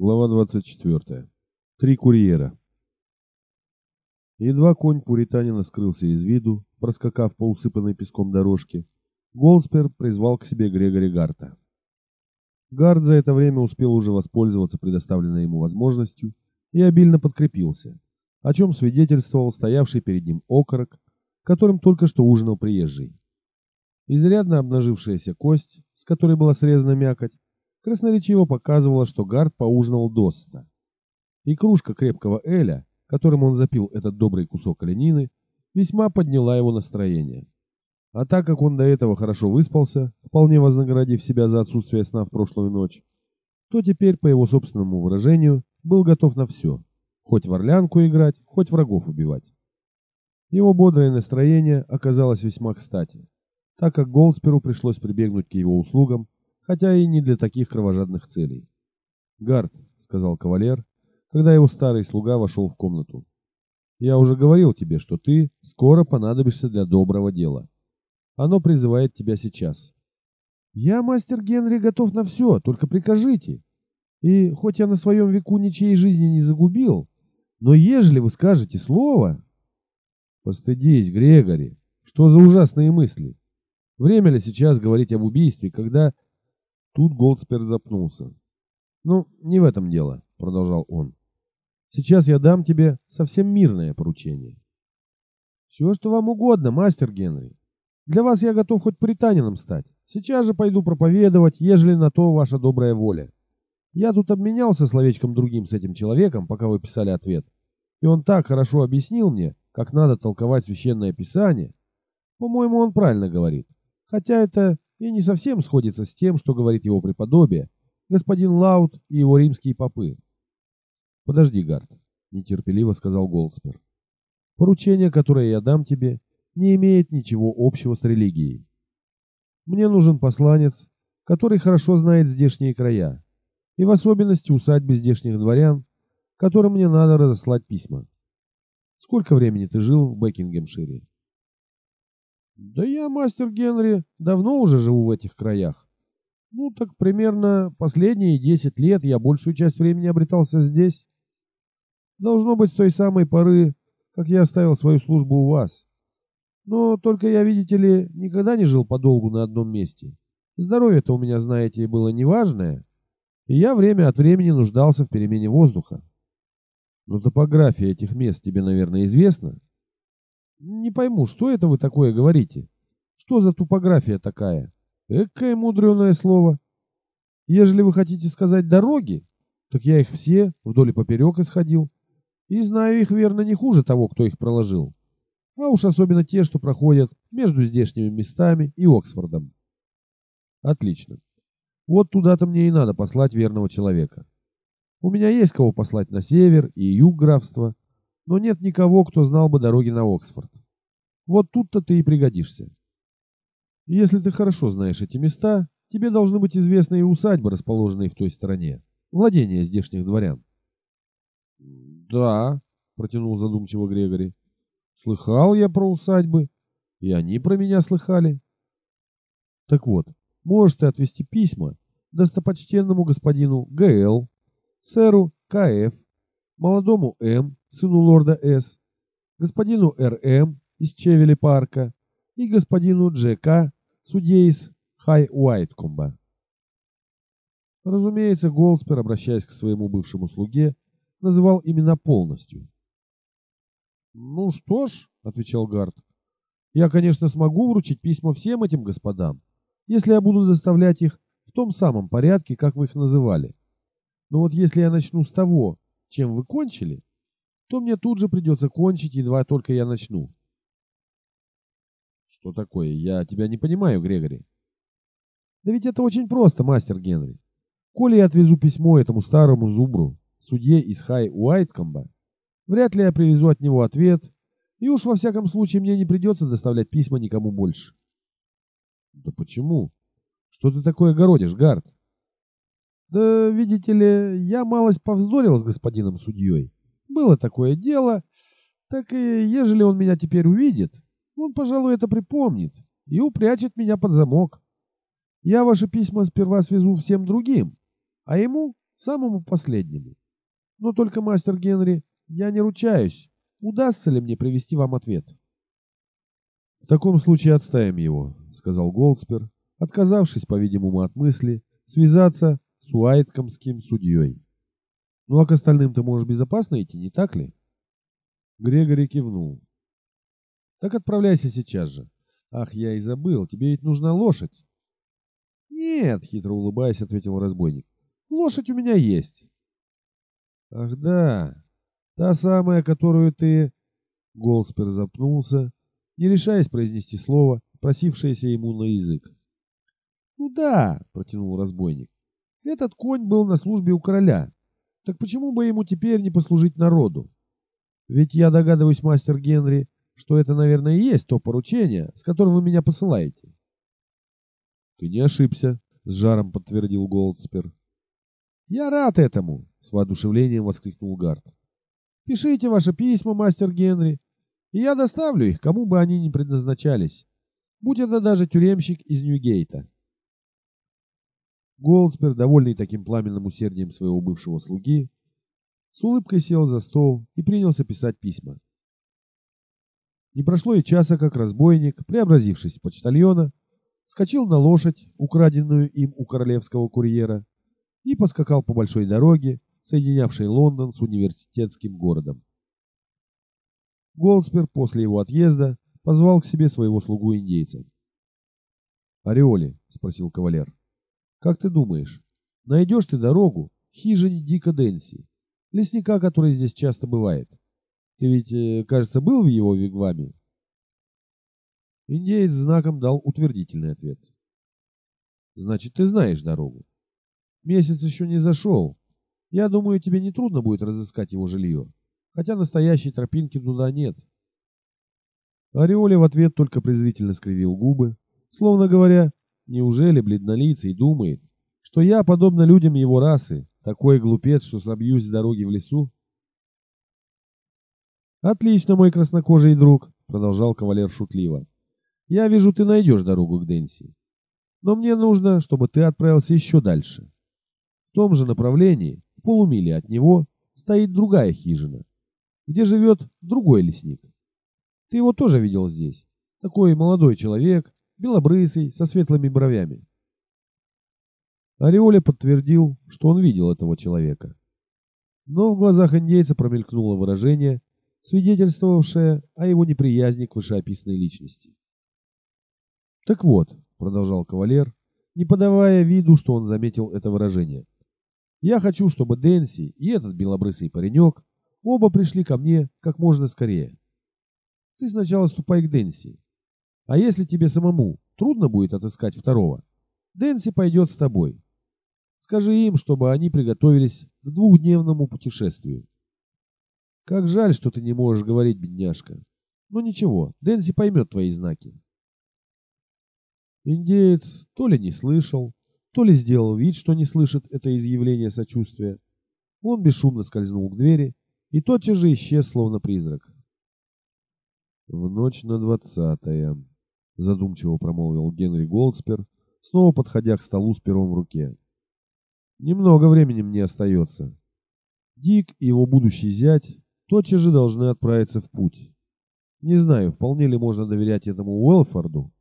Глава 24. Три курьера. Едва конь пуританина скрылся из виду, проскакав по усыпанной песком дорожке, Голдспер призвал к себе Грегори Гарта. Гард за это время успел уже воспользоваться предоставленной ему возможностью и обильно подкрепился, о чем свидетельствовал стоявший перед ним окорок, которым только что ужинал приезжий. Изрядно обнажившаяся кость, с которой была срезана мякоть, красноречиво показывала, что Гард поужинал досыта. И кружка крепкого эля, которым он запил этот добрый кусок оленины, весьма подняла его настроение. А так как он до этого хорошо выспался, вполне вознаградив себя за отсутствие сна в прошлую ночь, то теперь, по его собственному выражению, был готов на все. Хоть в орлянку играть, хоть врагов убивать. Его бодрое настроение оказалось весьма кстати, так как Голдсперу пришлось прибегнуть к его услугам хотя и не для таких кровожадных целей. «Гард», — сказал кавалер, когда его старый слуга вошел в комнату, — «я уже говорил тебе, что ты скоро понадобишься для доброго дела. Оно призывает тебя сейчас». «Я, мастер Генри, готов на все, только прикажите. И хоть я на своем веку ничьей жизни не загубил, но ежели вы скажете слово...» «Постыдись, Грегори, что за ужасные мысли? Время ли сейчас говорить об убийстве, когда Тут Голдспер запнулся. «Ну, не в этом дело», — продолжал он. «Сейчас я дам тебе совсем мирное поручение». «Все, что вам угодно, мастер Генри. Для вас я готов хоть британином стать. Сейчас же пойду проповедовать, ежели на то ваша добрая воля. Я тут обменялся словечком другим с этим человеком, пока вы писали ответ. И он так хорошо объяснил мне, как надо толковать священное писание. По-моему, он правильно говорит. Хотя это и не совсем сходится с тем, что говорит его преподобие, господин Лаут и его римские попы. «Подожди, Гард», — нетерпеливо сказал Голдспер. «Поручение, которое я дам тебе, не имеет ничего общего с религией. Мне нужен посланец, который хорошо знает здешние края, и в особенности усадьбы здешних дворян, которым мне надо разослать письма. Сколько времени ты жил в Бекингемшире?» Да я, мастер Генри, давно уже живу в этих краях. Ну, так примерно последние десять лет я большую часть времени обретался здесь. Должно быть с той самой поры, как я оставил свою службу у вас. Но только я, видите ли, никогда не жил подолгу на одном месте. Здоровье-то у меня, знаете, было неважное, и я время от времени нуждался в перемене воздуха. Но топография этих мест тебе, наверное, известна? Не пойму, что это вы такое говорите? Что за тупография такая? Экое мудреное слово. Ежели вы хотите сказать дороги, так я их все вдоль и поперек исходил. И знаю их верно не хуже того, кто их проложил. А уж особенно те, что проходят между здешними местами и Оксфордом. Отлично. Вот туда-то мне и надо послать верного человека. У меня есть кого послать на север и юг графства, но нет никого, кто знал бы дороги на Оксфорд. Вот тут-то ты и пригодишься. Если ты хорошо знаешь эти места, тебе должны быть известны и усадьбы, расположенные в той стороне, владения здешних дворян. Да, протянул задумчиво Грегори. Слыхал я про усадьбы, и они про меня слыхали. Так вот, можешь ты отвезти письма достопочтенному господину Г.Л., сэру К.Ф., молодому М., сыну лорда С., господину Р.М. из Чевели парка и господину Дж.К., судье из Хай Уайткомба. Разумеется, Голдспер, обращаясь к своему бывшему слуге, называл имена полностью. «Ну что ж», — отвечал Гард, — «я, конечно, смогу вручить письма всем этим господам, если я буду доставлять их в том самом порядке, как вы их называли. Но вот если я начну с того, чем вы кончили, то мне тут же придется кончить, едва только я начну. Что такое? Я тебя не понимаю, Грегори. Да ведь это очень просто, мастер Генри. Коли я отвезу письмо этому старому зубру, судье из Хай Уайткомба, вряд ли я привезу от него ответ, и уж во всяком случае мне не придется доставлять письма никому больше. Да почему? Что ты такое городишь, Гард? Да, видите ли, я малость повздорил с господином судьей. Было такое дело, так и ежели он меня теперь увидит, он, пожалуй, это припомнит и упрячет меня под замок. Я ваши письма сперва свезу всем другим, а ему самому последнему. Но только, мастер Генри, я не ручаюсь, удастся ли мне привести вам ответ. В таком случае отставим его, сказал Голдспер, отказавшись, по-видимому, от мысли связаться с Уайткомским судьей. Ну а к остальным ты можешь безопасно идти, не так ли? Грегори кивнул. Так отправляйся сейчас же. Ах, я и забыл, тебе ведь нужна лошадь. Нет, хитро улыбаясь, ответил разбойник. Лошадь у меня есть. Ах да, та самая, которую ты... Голспер запнулся, не решаясь произнести слово, просившееся ему на язык. Ну да, протянул разбойник. Этот конь был на службе у короля. Так почему бы ему теперь не послужить народу? Ведь я догадываюсь, мастер Генри, что это, наверное, и есть то поручение, с которым вы меня посылаете. Ты не ошибся, с жаром подтвердил Голдспер. Я рад этому, с воодушевлением воскликнул Гард. Пишите ваши письма, мастер Генри, и я доставлю их, кому бы они ни предназначались. Будь это даже тюремщик из Ньюгейта. Голдспер, довольный таким пламенным усердием своего бывшего слуги, с улыбкой сел за стол и принялся писать письма. Не прошло и часа, как разбойник, преобразившись в почтальона, скочил на лошадь, украденную им у королевского курьера, и поскакал по большой дороге, соединявшей Лондон с университетским городом. Голдспер после его отъезда позвал к себе своего слугу-индейца. «Ореоли», — спросил кавалер, — «как ты думаешь, найдешь ты дорогу к хижине Дика Денси, лесника, который здесь часто бывает? Ты ведь, э, кажется, был в его вигваме?» Индеец знаком дал утвердительный ответ. «Значит, ты знаешь дорогу. Месяц еще не зашел. Я думаю, тебе не трудно будет разыскать его жилье, хотя настоящей тропинки туда нет». Ореоли в ответ только презрительно скривил губы, словно говоря, неужели бледнолицый думает, что я, подобно людям его расы, такой глупец, что собьюсь с дороги в лесу? «Отлично, мой краснокожий друг», — продолжал кавалер шутливо. Я вижу, ты найдешь дорогу к Дэнси. Но мне нужно, чтобы ты отправился еще дальше. В том же направлении, в полумиле от него, стоит другая хижина, где живет другой лесник. Ты его тоже видел здесь. Такой молодой человек, белобрысый, со светлыми бровями. Ореоля подтвердил, что он видел этого человека. Но в глазах индейца промелькнуло выражение, свидетельствовавшее о его неприязни к вышеописанной личности. Так вот, продолжал кавалер, не подавая виду, что он заметил это выражение. Я хочу, чтобы Дэнси и этот белобрысый паренек оба пришли ко мне как можно скорее. Ты сначала ступай к Дэнси. А если тебе самому трудно будет отыскать второго, Дэнси пойдет с тобой. Скажи им, чтобы они приготовились к двухдневному путешествию. Как жаль, что ты не можешь говорить, бедняжка. Но ничего, Дэнси поймет твои знаки. Индеец то ли не слышал, то ли сделал вид, что не слышит это изъявление сочувствия. Он бесшумно скользнул к двери и тотчас же исчез, словно призрак. «В ночь на двадцатое», — задумчиво промолвил Генри Голдспер, снова подходя к столу с пером в руке. «Немного времени мне остается. Дик и его будущий зять тотчас же должны отправиться в путь. Не знаю, вполне ли можно доверять этому Уэлфорду,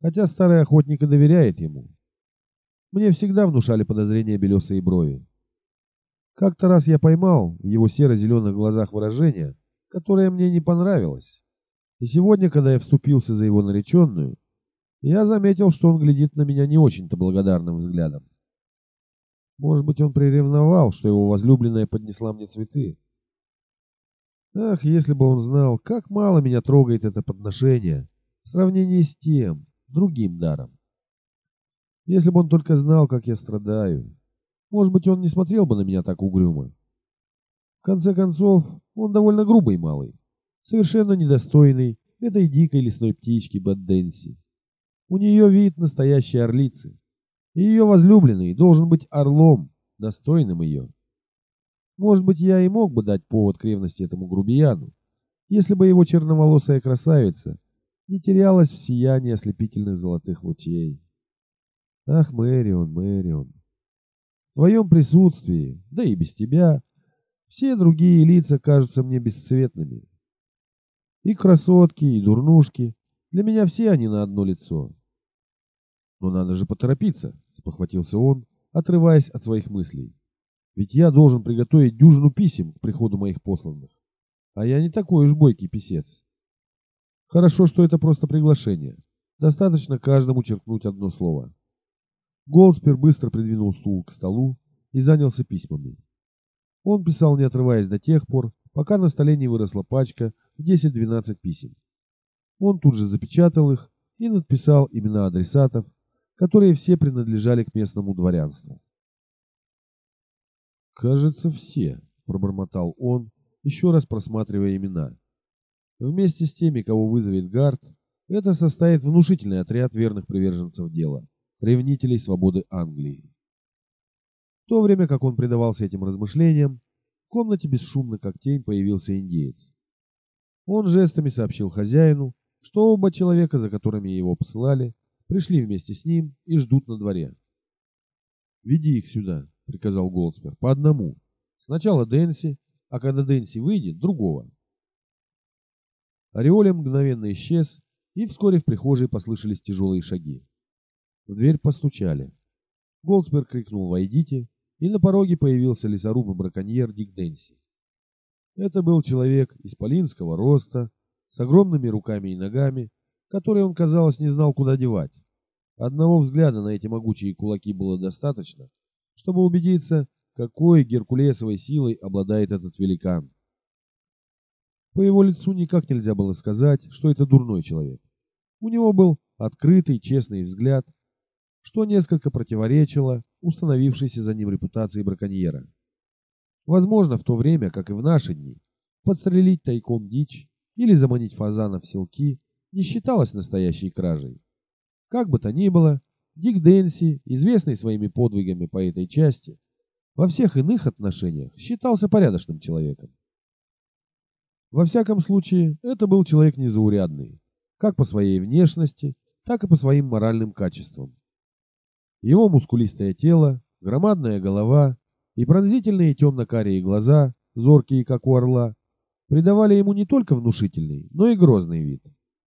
хотя старый охотник и доверяет ему. Мне всегда внушали подозрения белесые брови. Как-то раз я поймал в его серо-зеленых глазах выражение, которое мне не понравилось. И сегодня, когда я вступился за его нареченную, я заметил, что он глядит на меня не очень-то благодарным взглядом. Может быть, он приревновал, что его возлюбленная поднесла мне цветы. Ах, если бы он знал, как мало меня трогает это подношение в сравнении с тем, другим даром. Если бы он только знал, как я страдаю, может быть, он не смотрел бы на меня так угрюмо. В конце концов, он довольно грубый малый, совершенно недостойный этой дикой лесной птички Бадденси. У нее вид настоящей орлицы, и ее возлюбленный должен быть орлом, достойным ее. Может быть, я и мог бы дать повод к ревности этому грубияну, если бы его черноволосая красавица не терялась в сиянии ослепительных золотых лучей. Ах, Мэрион, Мэрион. В твоем присутствии, да и без тебя, все другие лица кажутся мне бесцветными. И красотки, и дурнушки, для меня все они на одно лицо. Но надо же поторопиться, спохватился он, отрываясь от своих мыслей. Ведь я должен приготовить дюжину писем к приходу моих посланных. А я не такой уж бойкий писец. Хорошо, что это просто приглашение. Достаточно каждому черкнуть одно слово. Голдспер быстро придвинул стул к столу и занялся письмами. Он писал, не отрываясь до тех пор, пока на столе не выросла пачка 10-12 писем. Он тут же запечатал их и надписал имена адресатов, которые все принадлежали к местному дворянству. «Кажется, все», — пробормотал он, еще раз просматривая имена. Вместе с теми, кого вызовет Гард, это составит внушительный отряд верных приверженцев дела, ревнителей свободы Англии. В то время, как он предавался этим размышлениям, в комнате бесшумно, как тень, появился индеец. Он жестами сообщил хозяину, что оба человека, за которыми его посылали, пришли вместе с ним и ждут на дворе. «Веди их сюда», — приказал Голдспер, — «по одному. Сначала Дэнси, а когда Дэнси выйдет, другого». Ореолем мгновенно исчез, и вскоре в прихожей послышались тяжелые шаги. В дверь постучали. Голдспер крикнул «Войдите!» и на пороге появился лесоруб и браконьер Дик Дэнси. Это был человек исполинского роста, с огромными руками и ногами, которые он, казалось, не знал, куда девать. Одного взгляда на эти могучие кулаки было достаточно, чтобы убедиться, какой геркулесовой силой обладает этот великан. По его лицу никак нельзя было сказать, что это дурной человек. У него был открытый, честный взгляд, что несколько противоречило установившейся за ним репутации браконьера. Возможно, в то время, как и в наши дни, подстрелить тайком дичь или заманить фазана в селки не считалось настоящей кражей. Как бы то ни было, Дик Дэнси, известный своими подвигами по этой части, во всех иных отношениях считался порядочным человеком. Во всяком случае, это был человек незаурядный, как по своей внешности, так и по своим моральным качествам. Его мускулистое тело, громадная голова и пронзительные темно-карие глаза, зоркие, как у орла, придавали ему не только внушительный, но и грозный вид.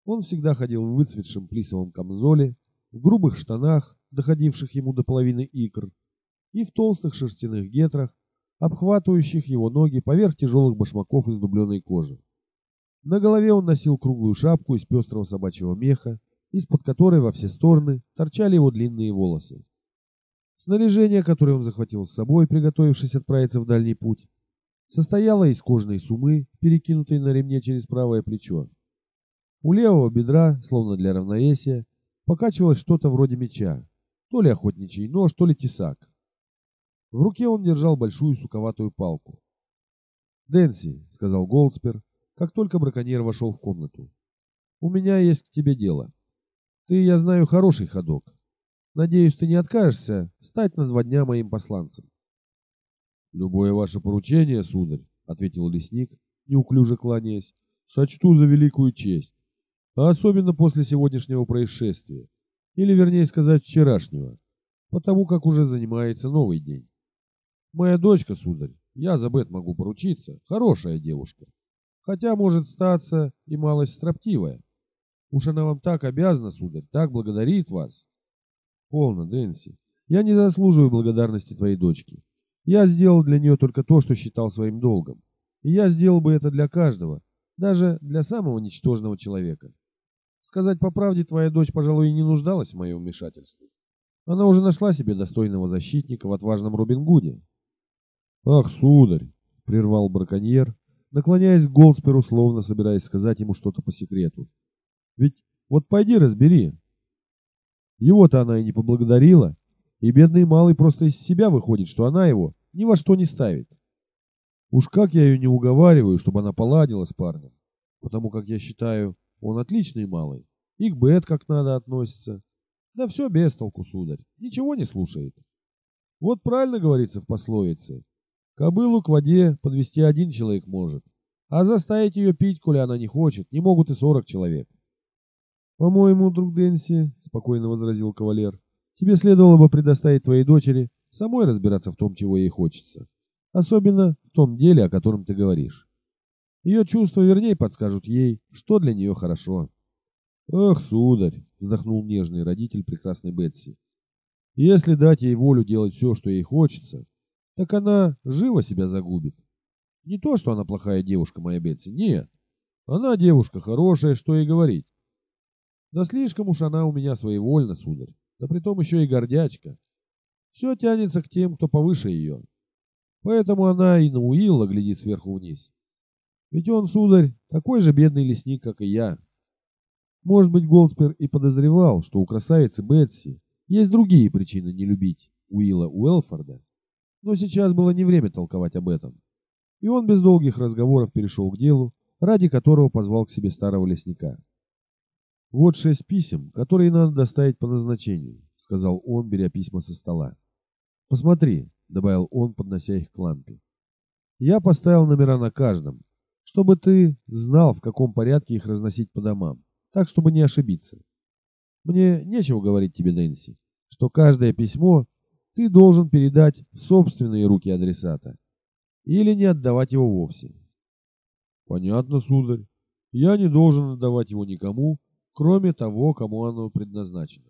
Он всегда ходил в выцветшем плисовом камзоле, в грубых штанах, доходивших ему до половины икр, и в толстых шерстяных гетрах, обхватывающих его ноги поверх тяжелых башмаков из дубленой кожи. На голове он носил круглую шапку из пестрого собачьего меха, из-под которой во все стороны торчали его длинные волосы. Снаряжение, которое он захватил с собой, приготовившись отправиться в дальний путь, состояло из кожаной сумы, перекинутой на ремне через правое плечо. У левого бедра, словно для равновесия, покачивалось что-то вроде меча, то ли охотничий нож, то ли тесак. В руке он держал большую суковатую палку. «Дэнси», — сказал Голдспер, как только браконьер вошел в комнату, — «у меня есть к тебе дело. Ты, я знаю, хороший ходок. Надеюсь, ты не откажешься стать на два дня моим посланцем». «Любое ваше поручение, сударь», — ответил лесник, неуклюже кланяясь, — «сочту за великую честь а особенно после сегодняшнего происшествия, или вернее сказать вчерашнего, потому как уже занимается новый день. Моя дочка, сударь, я за Бет могу поручиться, хорошая девушка, хотя может статься и малость строптивая. Уж она вам так обязана, сударь, так благодарит вас. Полно, Дэнси, я не заслуживаю благодарности твоей дочки. Я сделал для нее только то, что считал своим долгом. И я сделал бы это для каждого, даже для самого ничтожного человека. Сказать по правде, твоя дочь, пожалуй, и не нуждалась в моем вмешательстве. Она уже нашла себе достойного защитника в отважном Робин Гуде. «Ах, сударь!» — прервал браконьер, наклоняясь к Голдсперу, словно собираясь сказать ему что-то по секрету. «Ведь вот пойди разбери. Его-то она и не поблагодарила, и бедный малый просто из себя выходит, что она его ни во что не ставит. Уж как я ее не уговариваю, чтобы она поладила с парнем, потому как я считаю, он отличный малый. И к Бет как надо относится. Да все без толку, сударь. Ничего не слушает. Вот правильно говорится в пословице. Кобылу к воде подвести один человек может. А заставить ее пить, коли она не хочет, не могут и сорок человек. «По-моему, друг Дэнси, — спокойно возразил кавалер, — тебе следовало бы предоставить твоей дочери самой разбираться в том, чего ей хочется. Особенно в том деле, о котором ты говоришь. Ее чувства вернее подскажут ей, что для нее хорошо. «Эх, сударь!» — вздохнул нежный родитель прекрасной Бетси. «Если дать ей волю делать все, что ей хочется, так она живо себя загубит. Не то, что она плохая девушка, моя Бетси, нет. Она девушка хорошая, что ей говорить. Да слишком уж она у меня своевольна, сударь, да притом еще и гордячка. Все тянется к тем, кто повыше ее. Поэтому она и на Уилла глядит сверху вниз. Ведь он, сударь, такой же бедный лесник, как и я. Может быть, Голдспер и подозревал, что у красавицы Бетси есть другие причины не любить Уилла Уэлфорда, но сейчас было не время толковать об этом. И он без долгих разговоров перешел к делу, ради которого позвал к себе старого лесника. «Вот шесть писем, которые надо доставить по назначению», — сказал он, беря письма со стола. «Посмотри», — добавил он, поднося их к лампе. «Я поставил номера на каждом, чтобы ты знал, в каком порядке их разносить по домам, так, чтобы не ошибиться. Мне нечего говорить тебе, Нэнси, что каждое письмо ты должен передать в собственные руки адресата или не отдавать его вовсе. Понятно, сударь. Я не должен отдавать его никому, кроме того, кому оно предназначено.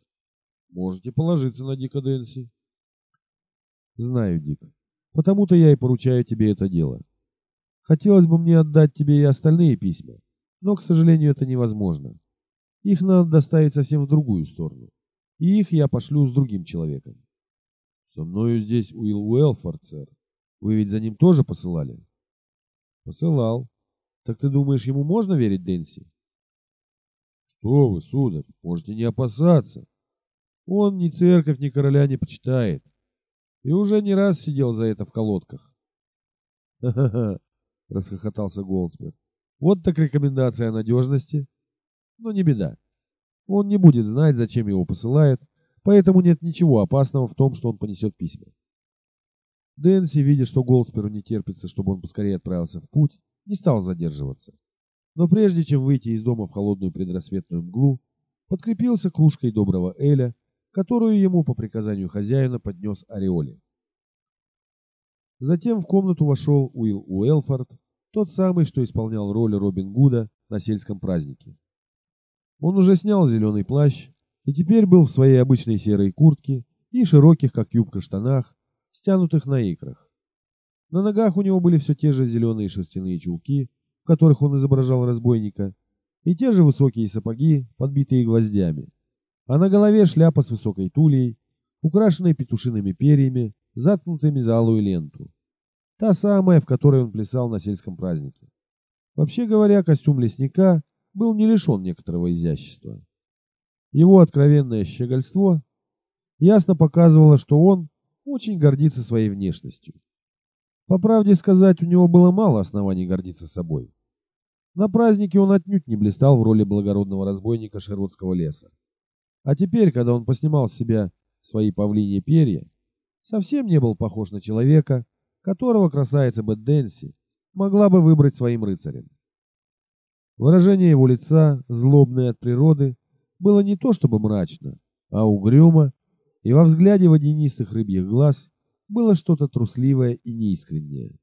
Можете положиться на Дика Дэнси. Знаю, Дик. Потому-то я и поручаю тебе это дело. Хотелось бы мне отдать тебе и остальные письма, но, к сожалению, это невозможно. Их надо доставить совсем в другую сторону, и их я пошлю с другим человеком. Со мною здесь Уилл Уэлфорд, сэр. Вы ведь за ним тоже посылали? Посылал. Так ты думаешь, ему можно верить, Дэнси? Что вы, сударь, можете не опасаться. Он ни церковь, ни короля не почитает. И уже не раз сидел за это в колодках. Ха-ха-ха, расхохотался Голдсберг. Вот так рекомендация о надежности. Но не беда. Он не будет знать, зачем его посылают, поэтому нет ничего опасного в том, что он понесет письма. Дэнси, видя, что Голдсперу не терпится, чтобы он поскорее отправился в путь, не стал задерживаться. Но прежде чем выйти из дома в холодную предрассветную мглу, подкрепился кружкой доброго Эля, которую ему по приказанию хозяина поднес Ореоли. Затем в комнату вошел Уилл Уэлфорд, тот самый, что исполнял роль Робин Гуда на сельском празднике. Он уже снял зеленый плащ и теперь был в своей обычной серой куртке и широких, как юбка, штанах, стянутых на икрах. На ногах у него были все те же зеленые шерстяные чулки, в которых он изображал разбойника, и те же высокие сапоги, подбитые гвоздями. А на голове шляпа с высокой тулей, украшенной петушиными перьями, заткнутыми за алую ленту. Та самая, в которой он плясал на сельском празднике. Вообще говоря, костюм лесника был не лишен некоторого изящества. Его откровенное щегольство ясно показывало, что он очень гордится своей внешностью. По правде сказать, у него было мало оснований гордиться собой. На празднике он отнюдь не блистал в роли благородного разбойника Шервудского леса. А теперь, когда он поснимал с себя свои павлиньи перья, совсем не был похож на человека, которого красавица Бэдденси могла бы выбрать своим рыцарем. Выражение его лица, злобное от природы, было не то чтобы мрачно, а угрюмо и во взгляде водянистых рыбьих глаз было что-то трусливое и неискреннее.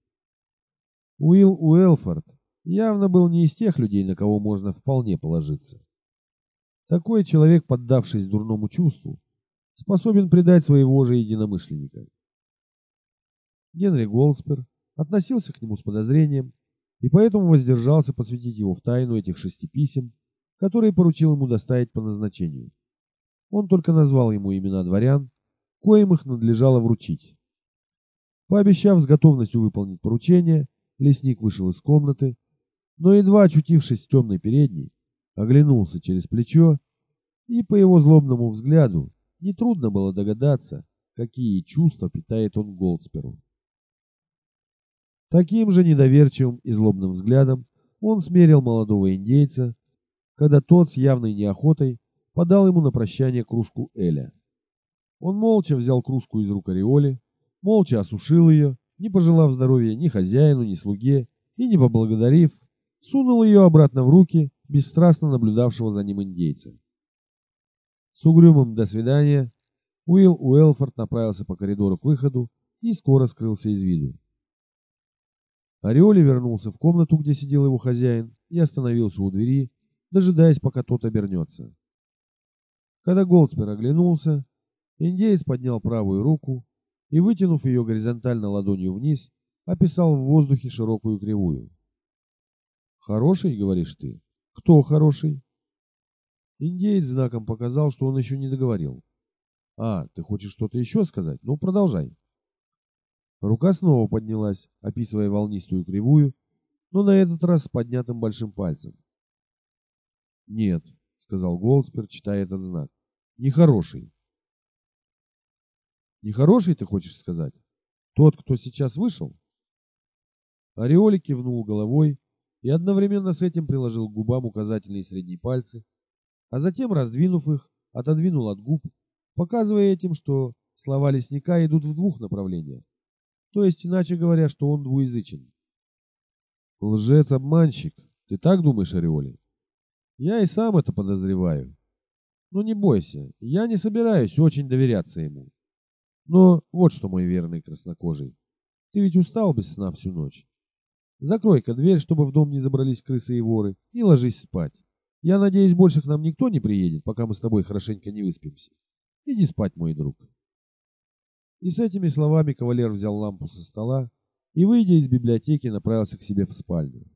Уилл Уэлфорд явно был не из тех людей, на кого можно вполне положиться. Такой человек, поддавшись дурному чувству, способен предать своего же единомышленника. Генри Голдспер относился к нему с подозрением и поэтому воздержался посвятить его в тайну этих шести писем, которые поручил ему доставить по назначению. Он только назвал ему имена дворян, коим их надлежало вручить. Пообещав с готовностью выполнить поручение, лесник вышел из комнаты, но едва очутившись в темной передней, оглянулся через плечо, и по его злобному взгляду нетрудно было догадаться, какие чувства питает он Голдсперу. Таким же недоверчивым и злобным взглядом он смерил молодого индейца, когда тот с явной неохотой подал ему на прощание кружку Эля. Он молча взял кружку из рук Ореоли, молча осушил ее, не пожелав здоровья ни хозяину, ни слуге, и, не поблагодарив, сунул ее обратно в руки бесстрастно наблюдавшего за ним индейца. С угрюмым «до свидания» Уилл Уэлфорд направился по коридору к выходу и скоро скрылся из виду. Ореоли вернулся в комнату, где сидел его хозяин, и остановился у двери, дожидаясь, пока тот обернется. Когда Голдспер оглянулся, индеец поднял правую руку и, вытянув ее горизонтально ладонью вниз, описал в воздухе широкую кривую. «Хороший, говоришь ты? Кто хороший?» Индеец знаком показал, что он еще не договорил. «А, ты хочешь что-то еще сказать? Ну, продолжай». Рука снова поднялась, описывая волнистую кривую, но на этот раз с поднятым большим пальцем. «Нет», — сказал Голдспер, читая этот знак, — «нехороший». «Нехороший, ты хочешь сказать? Тот, кто сейчас вышел?» Ореоли кивнул головой и одновременно с этим приложил к губам указательные средние пальцы, а затем, раздвинув их, отодвинул от губ, показывая этим, что слова лесника идут в двух направлениях, то есть, иначе говоря, что он двуязычен. Лжец-обманщик, ты так думаешь, Ореоли? Я и сам это подозреваю. Но не бойся, я не собираюсь очень доверяться ему. Но вот что, мой верный краснокожий, ты ведь устал без сна всю ночь. Закрой-ка дверь, чтобы в дом не забрались крысы и воры, и ложись спать. Я надеюсь, больше к нам никто не приедет, пока мы с тобой хорошенько не выспимся. Иди спать, мой друг. И с этими словами кавалер взял лампу со стола и, выйдя из библиотеки, направился к себе в спальню.